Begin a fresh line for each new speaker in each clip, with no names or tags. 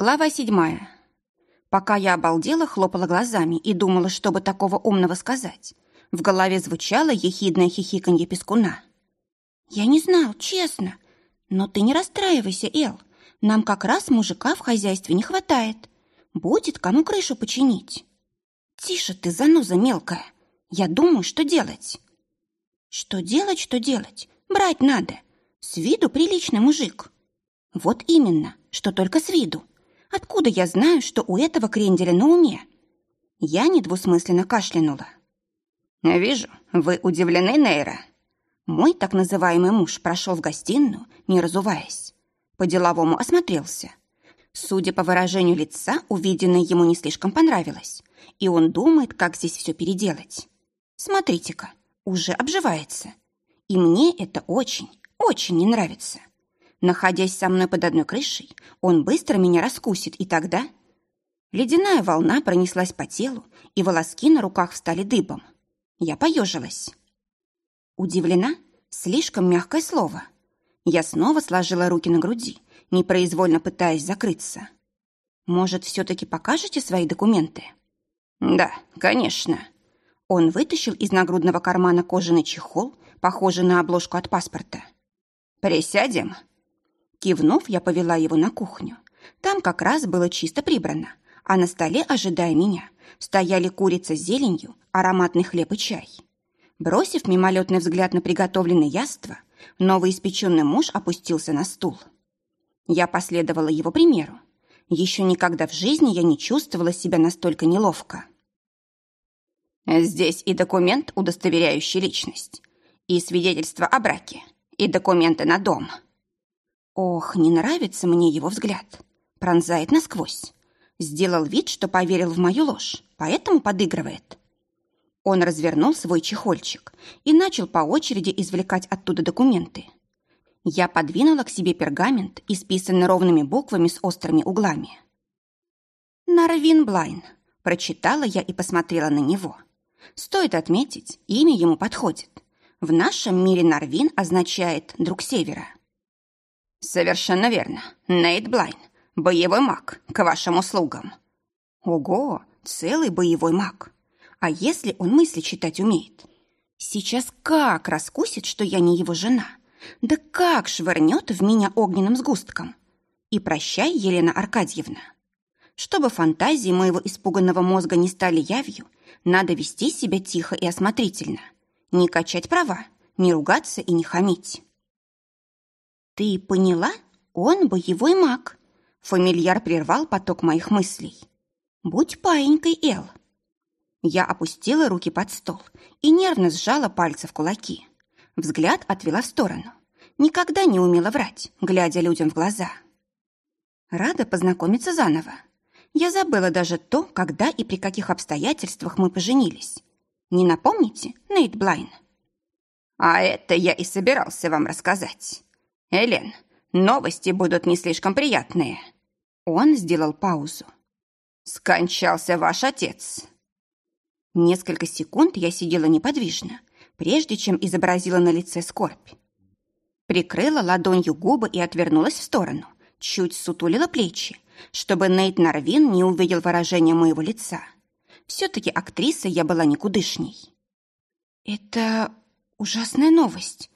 Глава седьмая. Пока я обалдела, хлопала глазами и думала, чтобы такого умного сказать, в голове звучало ехидное хихиканье пескуна. «Я не знал, честно. Но ты не расстраивайся, Эл. Нам как раз мужика в хозяйстве не хватает. Будет кому крышу починить». «Тише ты, заноза мелкая. Я думаю, что делать». «Что делать, что делать? Брать надо. С виду приличный мужик». «Вот именно, что только с виду. Откуда я знаю, что у этого кренделя на уме?» Я недвусмысленно кашлянула.
«Вижу, вы удивлены, Нейра».
Мой так называемый муж прошел в гостиную, не разуваясь. По-деловому осмотрелся. Судя по выражению лица, увиденное ему не слишком понравилось, и он думает, как здесь все переделать. Смотрите-ка, уже обживается. И мне это очень, очень не нравится. Находясь со мной под одной крышей, он быстро меня раскусит, и тогда... Ледяная волна пронеслась по телу, и волоски на руках встали дыбом. Я поежилась. Удивлена? Слишком мягкое слово. Я снова сложила руки на груди, непроизвольно пытаясь закрыться. Может, все-таки покажете свои документы?
Да, конечно.
Он вытащил из нагрудного кармана кожаный чехол, похожий на обложку от паспорта.
Присядем?
Кивнув, я повела его на кухню. Там как раз было чисто прибрано, а на столе, ожидая меня, стояли курица с зеленью, ароматный хлеб и чай. Бросив мимолетный взгляд на приготовленное яство, новоиспеченный муж опустился на стул. Я последовала его примеру. Еще никогда в жизни я не чувствовала себя настолько неловко.
Здесь и документ, удостоверяющий личность, и свидетельство о браке, и документы на дом —
Ох, не нравится мне его взгляд. Пронзает насквозь. Сделал вид, что поверил в мою ложь, поэтому подыгрывает. Он развернул свой чехольчик и начал по очереди извлекать оттуда документы. Я подвинула к себе пергамент, исписанный ровными буквами с острыми углами. «Нарвин Блайн», — прочитала я и посмотрела на него. Стоит отметить, имя ему подходит. В нашем мире Нарвин означает «друг севера».
«Совершенно верно. Нейт Блайн. Боевой маг. К вашим услугам».
«Ого! Целый боевой маг. А если он мысли читать умеет? Сейчас как раскусит, что я не его жена? Да как швырнет в меня огненным сгустком? И прощай, Елена Аркадьевна. Чтобы фантазии моего испуганного мозга не стали явью, надо вести себя тихо и осмотрительно. Не качать права, не ругаться и не хамить. «Ты поняла? Он боевой маг!» Фамильяр прервал поток моих мыслей. «Будь паинькой, Эл!» Я опустила руки под стол и нервно сжала пальцы в кулаки. Взгляд отвела в сторону. Никогда не умела врать, глядя людям в глаза. Рада познакомиться заново. Я забыла даже то, когда и при каких обстоятельствах мы поженились. Не напомните, Нейт Блайн?
А это я и собирался вам рассказать. «Элен, новости будут не слишком приятные».
Он сделал паузу.
«Скончался ваш отец».
Несколько секунд я сидела неподвижно, прежде чем изобразила на лице скорбь. Прикрыла ладонью губы и отвернулась в сторону, чуть сутулила плечи, чтобы Нейт Нарвин не увидел выражения моего лица. Все-таки актриса я была никудышней. «Это ужасная новость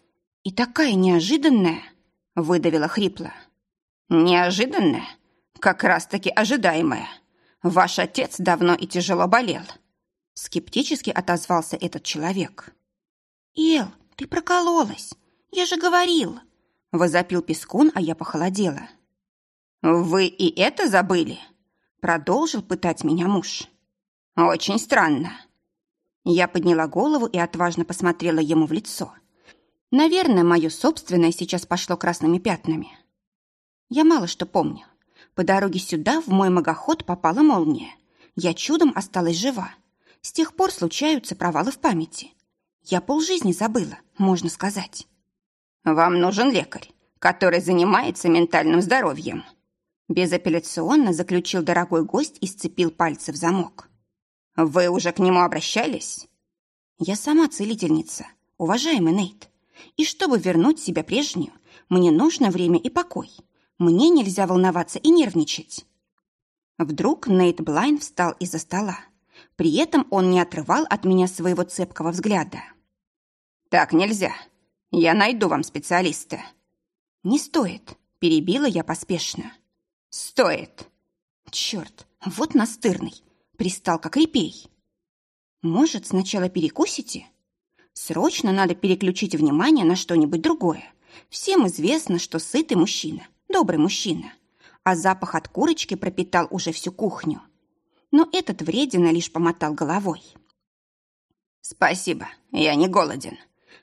и такая неожиданная», выдавила хрипло.
Неожиданное, как раз-таки ожидаемое. Ваш отец давно и тяжело болел.
Скептически отозвался этот человек. Эл, ты прокололась. Я же говорил. Возопил Пескун, а я похолодела.
Вы и это забыли?
Продолжил пытать меня муж.
Очень странно.
Я подняла голову и отважно посмотрела ему в лицо. Наверное, мое собственное сейчас пошло красными пятнами. Я мало что помню. По дороге сюда в мой магоход попала молния. Я чудом осталась жива. С тех пор случаются провалы в памяти. Я полжизни забыла, можно сказать.
Вам нужен лекарь, который занимается ментальным здоровьем.
Безапелляционно заключил дорогой гость и сцепил пальцы в замок.
Вы уже к нему обращались?
Я сама целительница, уважаемый Нейт. И чтобы вернуть себя прежнюю, мне нужно время и покой. Мне нельзя волноваться и нервничать. Вдруг Нейт Блайн встал из-за стола. При этом он не отрывал от меня своего цепкого взгляда.
«Так нельзя. Я найду вам специалиста».
«Не стоит», — перебила я поспешно.
«Стоит».
«Черт, вот настырный. Пристал как репей». «Может, сначала перекусите?» «Срочно надо переключить внимание на что-нибудь другое. Всем известно, что сытый мужчина, добрый мужчина. А запах от курочки пропитал уже всю кухню. Но этот вредина лишь помотал головой.
«Спасибо, я не голоден.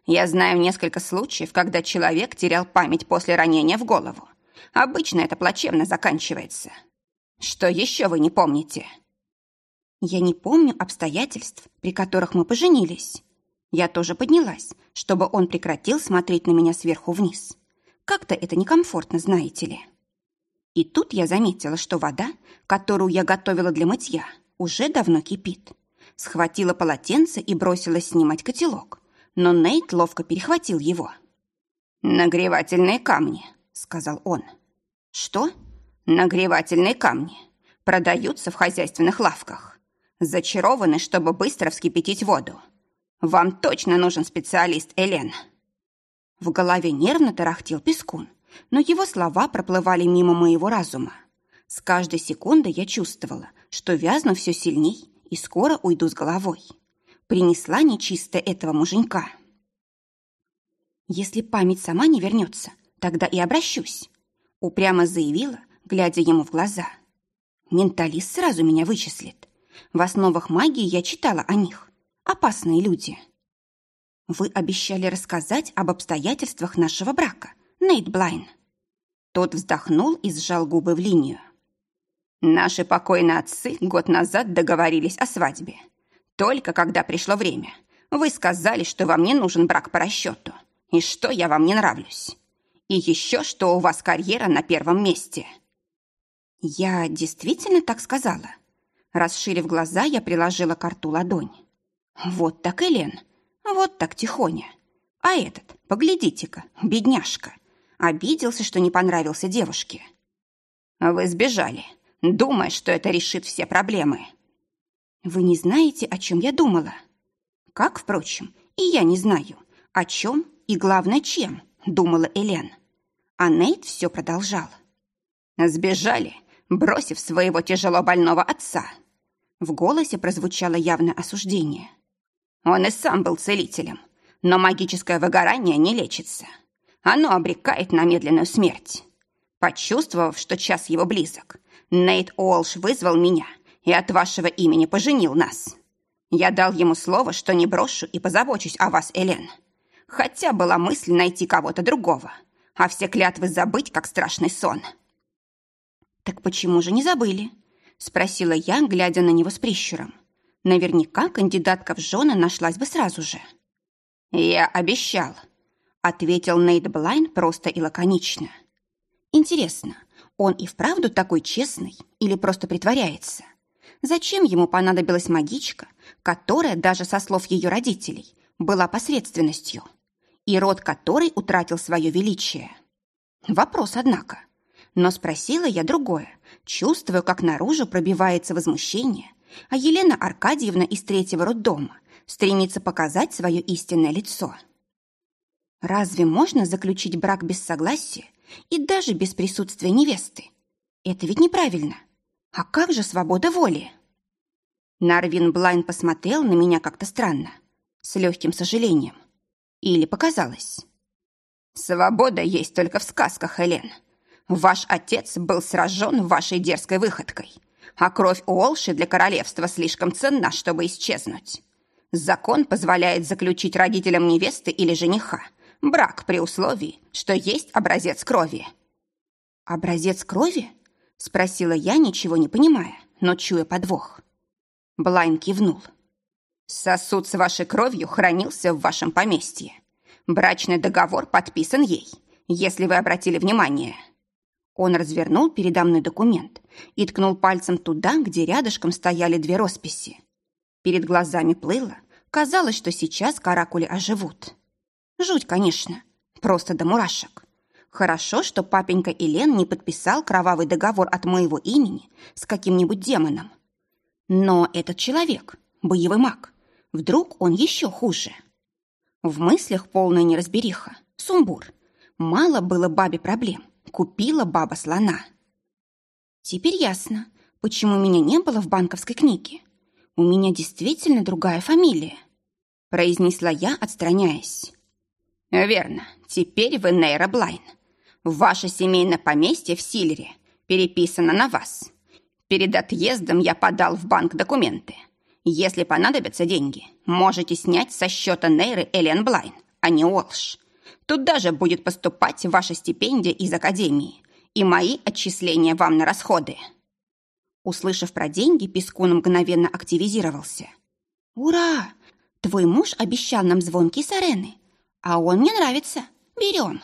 Я знаю несколько случаев, когда человек терял память после ранения в голову. Обычно это плачевно заканчивается. Что еще вы не помните?
Я не помню обстоятельств, при которых мы поженились. Я тоже поднялась, чтобы он прекратил смотреть на меня сверху вниз. Как-то это некомфортно, знаете ли. И тут я заметила, что вода, которую я готовила для мытья, уже давно кипит. Схватила полотенце и бросилась снимать котелок, но Нейт ловко перехватил его.
«Нагревательные камни», — сказал он.
«Что?»
«Нагревательные камни. Продаются в хозяйственных лавках. Зачарованы, чтобы быстро вскипятить воду. Вам точно нужен специалист, Элен».
В голове нервно тарахтел пескун, но его слова проплывали мимо моего разума. С каждой секундой я чувствовала, что вязну все сильней и скоро уйду с головой принесла нечисто этого муженька. Если память сама не вернется, тогда и обращусь, упрямо заявила, глядя ему в глаза. Менталист сразу меня вычислит. В основах магии я читала о них. Опасные люди. Вы обещали рассказать об обстоятельствах нашего брака, Нейт Блайн. Тот вздохнул и сжал губы в линию.
Наши покойные отцы год назад договорились о свадьбе. Только когда пришло время, вы сказали, что вам не нужен брак по расчету, и что я вам не нравлюсь. И еще, что у вас карьера на первом месте.
Я действительно так сказала. Расширив глаза, я приложила к рту ладонь. Вот так, Элен, вот так тихоня. А этот, поглядите-ка, бедняжка, обиделся, что не понравился девушке.
Вы сбежали, думая, что это решит все проблемы.
Вы не знаете, о чем я думала? Как, впрочем, и я не знаю, о чем и, главное, чем думала Элен. А Нейт все продолжал.
Сбежали, бросив своего тяжело больного отца.
В голосе прозвучало явное осуждение.
Он и сам был целителем, но магическое выгорание не лечится. Оно обрекает на медленную смерть. Почувствовав, что час его близок, Нейт Уолш вызвал меня и от вашего имени поженил нас. Я дал ему слово, что не брошу и позабочусь о вас, Элен. Хотя была мысль найти кого-то другого, а все клятвы забыть, как страшный сон.
«Так почему же не забыли?» — спросила я, глядя на него с прищуром. Наверняка кандидатка в жены нашлась бы сразу же.
«Я обещал», — ответил Нейт Блайн просто и лаконично.
«Интересно, он и вправду такой честный или просто притворяется?» Зачем ему понадобилась магичка, которая, даже со слов ее родителей, была посредственностью, и род которой утратил свое величие? Вопрос, однако. Но спросила я другое, чувствуя, как наружу пробивается возмущение, а Елена Аркадьевна из третьего роддома стремится показать свое истинное лицо. Разве можно заключить брак без согласия и даже без присутствия невесты? Это ведь неправильно. А как же свобода воли? Нарвин Блайн посмотрел на меня как-то странно, с легким сожалением. Или показалось.
Свобода есть только в сказках, Элен. Ваш отец был сражен вашей дерзкой выходкой, а кровь Уолши для королевства слишком ценна, чтобы исчезнуть. Закон позволяет заключить родителям невесты или жениха брак при условии, что есть образец крови.
Образец крови? Спросила я, ничего не понимая, но чуя подвох. Блайн кивнул.
Сосуд с вашей кровью хранился в вашем поместье. Брачный договор подписан ей, если вы обратили внимание.
Он развернул передо мной документ и ткнул пальцем туда, где рядышком стояли две росписи. Перед глазами плыло, казалось, что сейчас каракули оживут. Жуть, конечно, просто до мурашек. Хорошо, что папенька Элен не подписал кровавый договор от моего имени с каким-нибудь демоном. Но этот человек, боевой маг, вдруг он еще хуже. В мыслях полная неразбериха, сумбур. Мало было бабе проблем, купила баба слона. Теперь ясно, почему меня не было в банковской книге. У меня действительно другая фамилия, произнесла я, отстраняясь.
Верно, теперь вы Нейра Блайн. Ваше семейное поместье в Силере переписано на вас. Перед отъездом я подал в банк документы. Если понадобятся деньги, можете снять со счета Нейры Элен Блайн, а не Уолш. Тут даже будет поступать ваша стипендия из академии и мои отчисления вам на расходы.
Услышав про деньги, Пескун мгновенно активизировался. «Ура! Твой муж обещал нам звонки с арены, а он мне нравится. Берем!»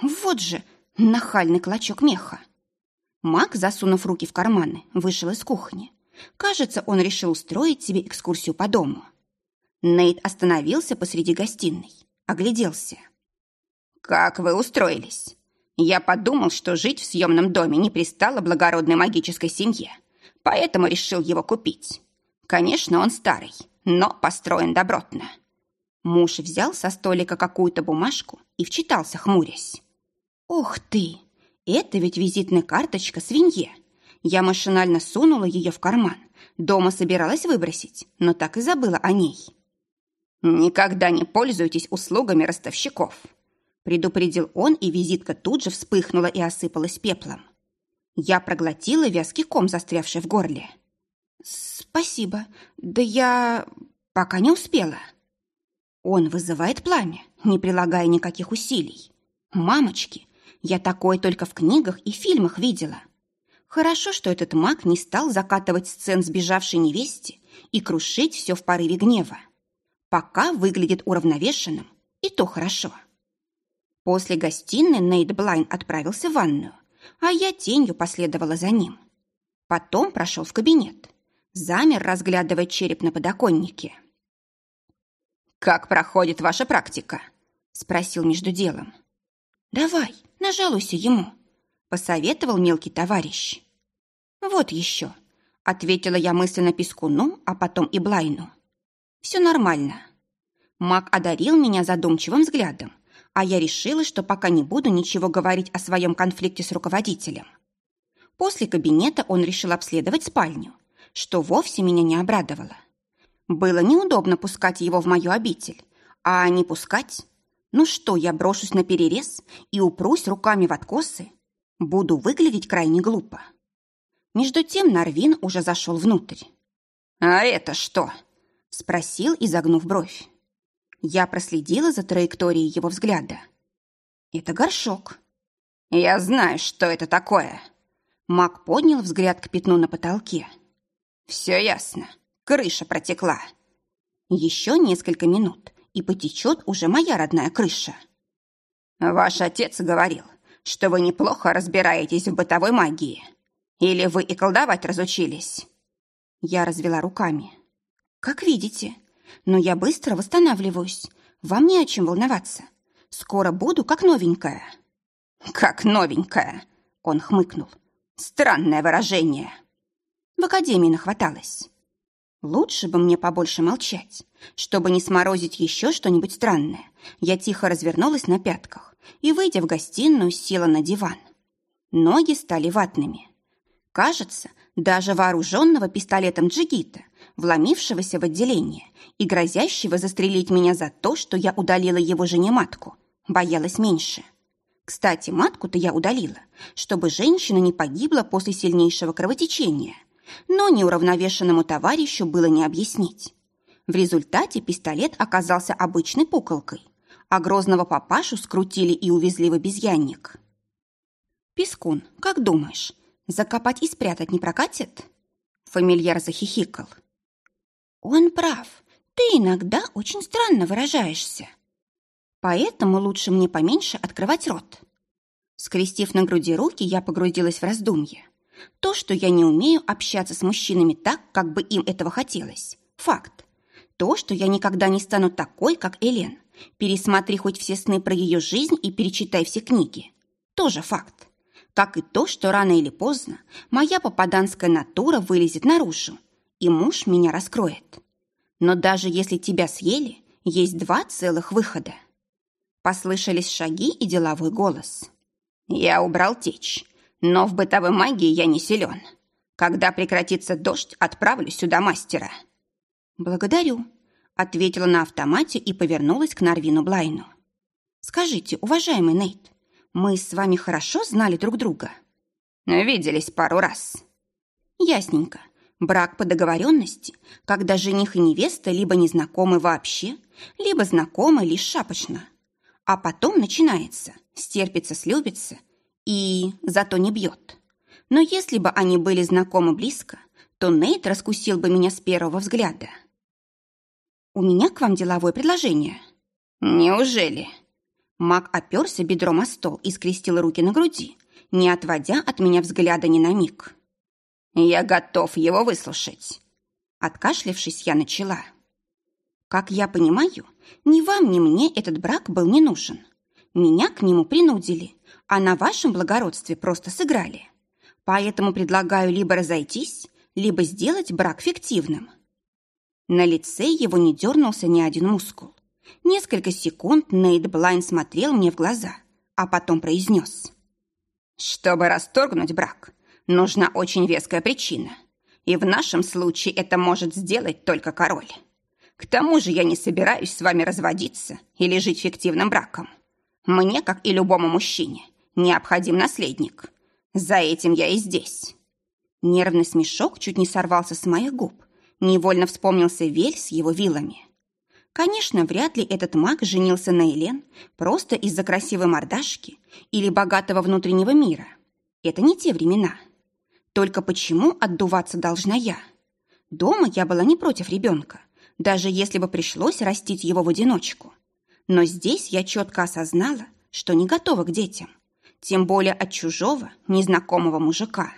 Вот же нахальный клочок меха. Мак, засунув руки в карманы, вышел из кухни. Кажется, он решил устроить себе экскурсию по дому. Нейт остановился посреди гостиной, огляделся.
«Как вы устроились? Я подумал, что жить в съемном доме не пристало благородной магической семье, поэтому решил его купить. Конечно, он старый, но построен добротно».
Муж взял со столика какую-то бумажку и вчитался, хмурясь. «Ох ты! Это ведь визитная карточка свинье!» Я машинально сунула ее в карман. Дома собиралась выбросить, но так и забыла о ней.
«Никогда не пользуйтесь услугами ростовщиков»,
предупредил он, и визитка тут же вспыхнула и осыпалась пеплом. Я проглотила вязкий ком, застрявший в горле. «Спасибо. Да я пока не успела». Он вызывает пламя, не прилагая никаких усилий. «Мамочки, я такое только в книгах и фильмах видела. Хорошо, что этот маг не стал закатывать сцен сбежавшей невесте и крушить все в порыве гнева. Пока выглядит уравновешенным, и то хорошо. После гостиной Нейт Блайн отправился в ванную, а я тенью последовала за ним. Потом прошел в кабинет. Замер, разглядывая череп на подоконнике.
«Как проходит ваша практика?» – спросил между делом.
«Давай, нажалуйся ему», — посоветовал мелкий товарищ. «Вот еще», — ответила я мысленно Пескуну, а потом и Блайну. «Все нормально». Мак одарил меня задумчивым взглядом, а я решила, что пока не буду ничего говорить о своем конфликте с руководителем. После кабинета он решил обследовать спальню, что вовсе меня не обрадовало. Было неудобно пускать его в мою обитель, а не пускать ну что, я брошусь на перерез и упрусь руками в откосы? Буду выглядеть крайне глупо. Между тем Нарвин уже зашел внутрь.
«А это что?»
– спросил, изогнув бровь. Я проследила за траекторией его взгляда. «Это горшок».
«Я знаю, что это такое».
Мак поднял взгляд к пятну на потолке.
«Все ясно. Крыша протекла».
Еще несколько минут, и потечет уже моя родная крыша.
Ваш отец говорил, что вы неплохо разбираетесь в бытовой магии. Или вы и колдовать разучились?
Я развела руками. Как видите, но я быстро восстанавливаюсь. Вам не о чем волноваться. Скоро буду как новенькая.
Как новенькая, он хмыкнул. Странное выражение.
В академии нахваталась. Лучше бы мне побольше молчать. Чтобы не сморозить еще что-нибудь странное, я тихо развернулась на пятках и, выйдя в гостиную, села на диван. Ноги стали ватными. Кажется, даже вооруженного пистолетом джигита, вломившегося в отделение и грозящего застрелить меня за то, что я удалила его жене матку, боялась меньше. Кстати, матку-то я удалила, чтобы женщина не погибла после сильнейшего кровотечения. Но неуравновешенному товарищу было не объяснить. В результате пистолет оказался обычной пуколкой, а грозного папашу скрутили и увезли в обезьянник. «Пескун, как думаешь, закопать и спрятать не прокатит?» Фамильяр захихикал. «Он прав. Ты иногда очень странно выражаешься. Поэтому лучше мне поменьше открывать рот». Скрестив на груди руки, я погрузилась в раздумье. То, что я не умею общаться с мужчинами так, как бы им этого хотелось – факт. То, что я никогда не стану такой, как Элен. Пересмотри хоть все сны про ее жизнь и перечитай все книги. Тоже факт. Как и то, что рано или поздно моя попаданская натура вылезет наружу, и муж меня раскроет. Но даже если тебя съели, есть два целых выхода. Послышались шаги и деловой голос. Я убрал течь, но в бытовой магии я не силен. Когда прекратится дождь, отправлю сюда мастера. Благодарю, ответила на автомате и повернулась к Нарвину Блайну. Скажите, уважаемый Нейт, мы с вами хорошо знали друг друга?
Виделись пару раз.
Ясненько. Брак по договоренности, когда жених и невеста либо не знакомы вообще, либо знакомы лишь шапочно. А потом начинается, стерпится, слюбится и зато не бьет. Но если бы они были знакомы близко, то Нейт раскусил бы меня с первого взгляда. «У меня к вам деловое предложение».
«Неужели?»
Мак оперся бедром о стол и скрестил руки на груди, не отводя от меня взгляда ни на миг.
Я готов его выслушать.
Откашлившись, я начала. Как я понимаю, ни вам, ни мне этот брак был не нужен. Меня к нему принудили, а на вашем благородстве просто сыграли. Поэтому предлагаю либо разойтись, либо сделать брак фиктивным. На лице его не дернулся ни один мускул. Несколько секунд Нейт Блайн смотрел мне в глаза, а потом произнес.
«Чтобы расторгнуть брак, нужна очень веская причина. И в нашем случае это может сделать только король. К тому же я не собираюсь с вами разводиться или жить фиктивным браком. Мне, как и любому мужчине, необходим наследник. За этим я и здесь».
Нервный смешок чуть не сорвался с моих губ. Невольно вспомнился Вель с его вилами. Конечно, вряд ли этот маг женился на Элен просто из-за красивой мордашки или богатого внутреннего мира. Это не те времена. Только почему отдуваться должна я? Дома я была не против ребенка, даже если бы пришлось растить его в одиночку. Но здесь я четко осознала, что не готова к детям, тем более от чужого, незнакомого мужика.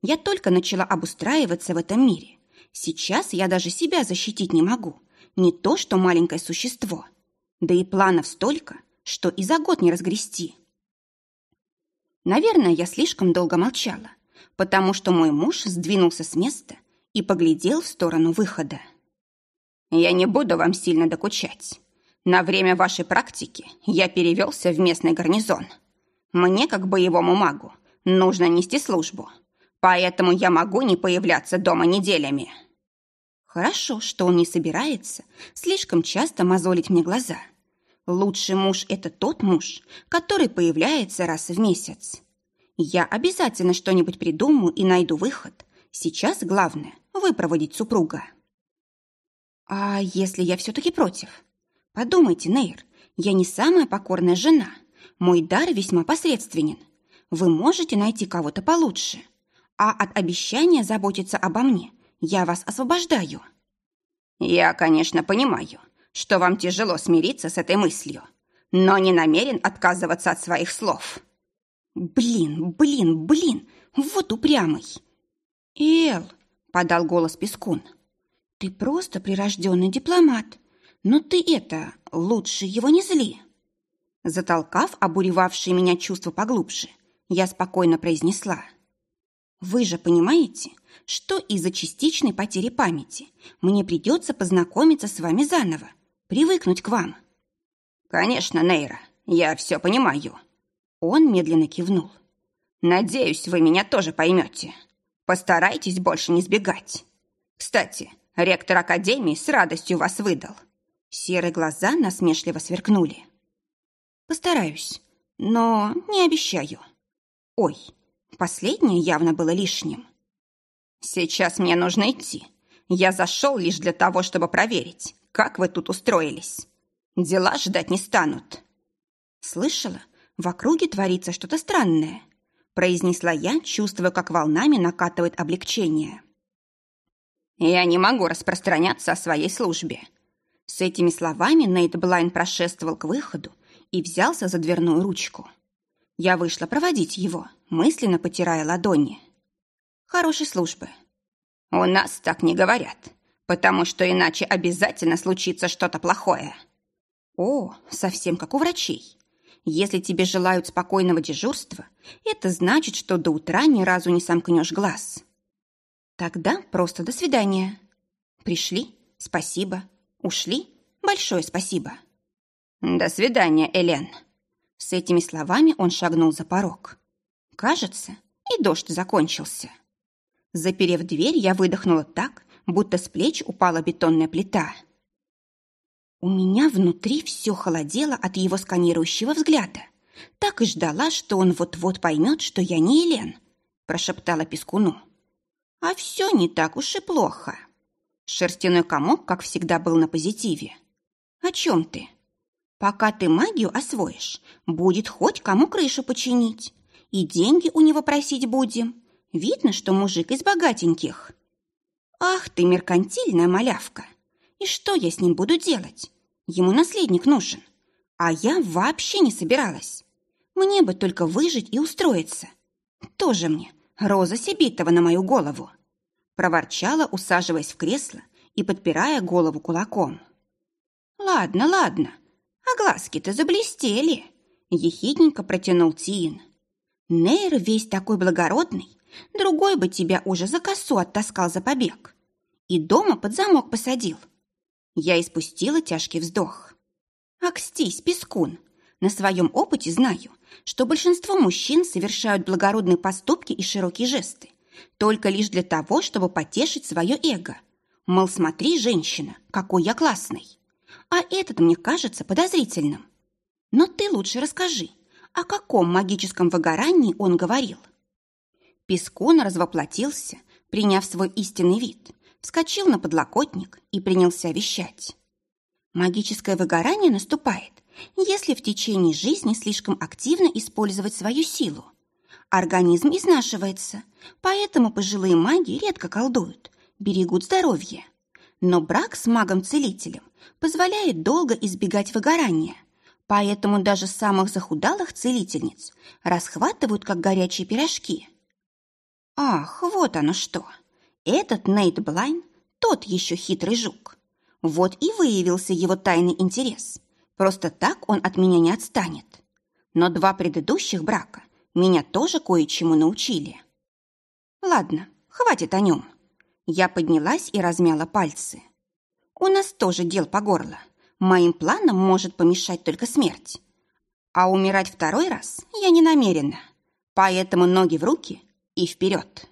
Я только начала обустраиваться в этом мире. Сейчас я даже себя защитить не могу, не то что маленькое существо. Да и планов столько, что и за год не разгрести. Наверное, я слишком долго молчала, потому что мой муж сдвинулся с места и поглядел в сторону выхода.
«Я не буду вам сильно докучать. На время вашей практики я перевелся в местный гарнизон. Мне, как боевому магу, нужно нести службу, поэтому я могу не появляться дома неделями».
Хорошо, что он не собирается слишком часто мозолить мне глаза. Лучший муж – это тот муж, который появляется раз в месяц. Я обязательно что-нибудь придумаю и найду выход. Сейчас главное – выпроводить супруга. А если я все-таки против? Подумайте, Нейр, я не самая покорная жена. Мой дар весьма посредственен. Вы можете найти кого-то получше. А от обещания заботиться обо мне я вас освобождаю.
Я, конечно, понимаю, что вам тяжело смириться с этой мыслью, но не намерен отказываться от своих слов.
«Блин, блин, блин, вот упрямый!» «Эл!» — подал голос Пескун. «Ты просто прирожденный дипломат, но ты это, лучше его не зли!» Затолкав обуревавшие меня чувства поглубже, я спокойно произнесла. «Вы же понимаете, что из-за частичной потери памяти мне придется познакомиться с вами заново, привыкнуть к вам?»
«Конечно, Нейра, я все понимаю»,
он медленно кивнул.
«Надеюсь, вы меня тоже поймете. Постарайтесь больше не сбегать. Кстати, ректор Академии с радостью вас выдал».
Серые глаза насмешливо сверкнули. «Постараюсь, но не обещаю. Ой, последнее явно было лишним».
«Сейчас мне нужно идти. Я зашел лишь для того, чтобы проверить, как вы тут устроились. Дела ждать не станут».
«Слышала, в округе творится что-то странное, произнесла я, чувствуя, как волнами накатывает облегчение.
Я не могу распространяться о своей службе.
С этими словами Нейт Блайн прошествовал к выходу и взялся за дверную ручку. Я вышла проводить его, мысленно потирая ладони. Хорошей службы.
У нас так не говорят, потому что иначе обязательно случится что-то плохое.
О, совсем как у врачей. Если тебе желают спокойного дежурства, это значит, что до утра ни разу не сомкнешь глаз. Тогда просто до свидания. Пришли? Спасибо. Ушли? Большое спасибо.
До свидания, Элен.
С этими словами он шагнул за порог. Кажется, и дождь закончился. Заперев дверь, я выдохнула так, будто с плеч упала бетонная плита. У меня внутри все холодело от его сканирующего взгляда. Так и ждала, что он вот-вот поймет, что я не Елен, прошептала Пескуну. А все не так уж и плохо. Шерстяной комок, как всегда, был на позитиве. О чем ты? Пока ты магию освоишь, будет хоть кому крышу починить. И деньги у него просить будем. Видно, что мужик из богатеньких. Ах ты, меркантильная малявка! И что я с ним буду делать? Ему наследник нужен. А я вообще не собиралась. Мне бы только выжить и устроиться. Тоже мне роза Сибитова на мою голову. Проворчала, усаживаясь в кресло и подпирая голову кулаком. Ладно, ладно, а глазки-то заблестели. Ехидненько протянул Тиин. Нейр весь такой благородный, другой бы тебя уже за косу оттаскал за побег. И дома под замок посадил. Я испустила тяжкий вздох. Акстись, пескун. На своем опыте знаю, что большинство мужчин совершают благородные поступки и широкие жесты только лишь для того, чтобы потешить свое эго. Мол, смотри, женщина, какой я классный. А этот мне кажется подозрительным. Но ты лучше расскажи, о каком магическом выгорании он говорил. Пескун развоплотился, приняв свой истинный вид, вскочил на подлокотник и принялся вещать. Магическое выгорание наступает, если в течение жизни слишком активно использовать свою силу. Организм изнашивается, поэтому пожилые маги редко колдуют, берегут здоровье. Но брак с магом-целителем позволяет долго избегать выгорания, поэтому даже самых захудалых целительниц расхватывают, как горячие пирожки. Ах, вот оно что! Этот Нейт Блайн тот еще хитрый жук. Вот и выявился его тайный интерес. Просто так он от меня не отстанет. Но два предыдущих брака меня тоже кое-чему научили. Ладно, хватит о нем. Я поднялась и размяла пальцы. У нас тоже дел по горло. Моим планам может помешать только смерть. А умирать второй раз я не намерена. Поэтому ноги в руки и вперед.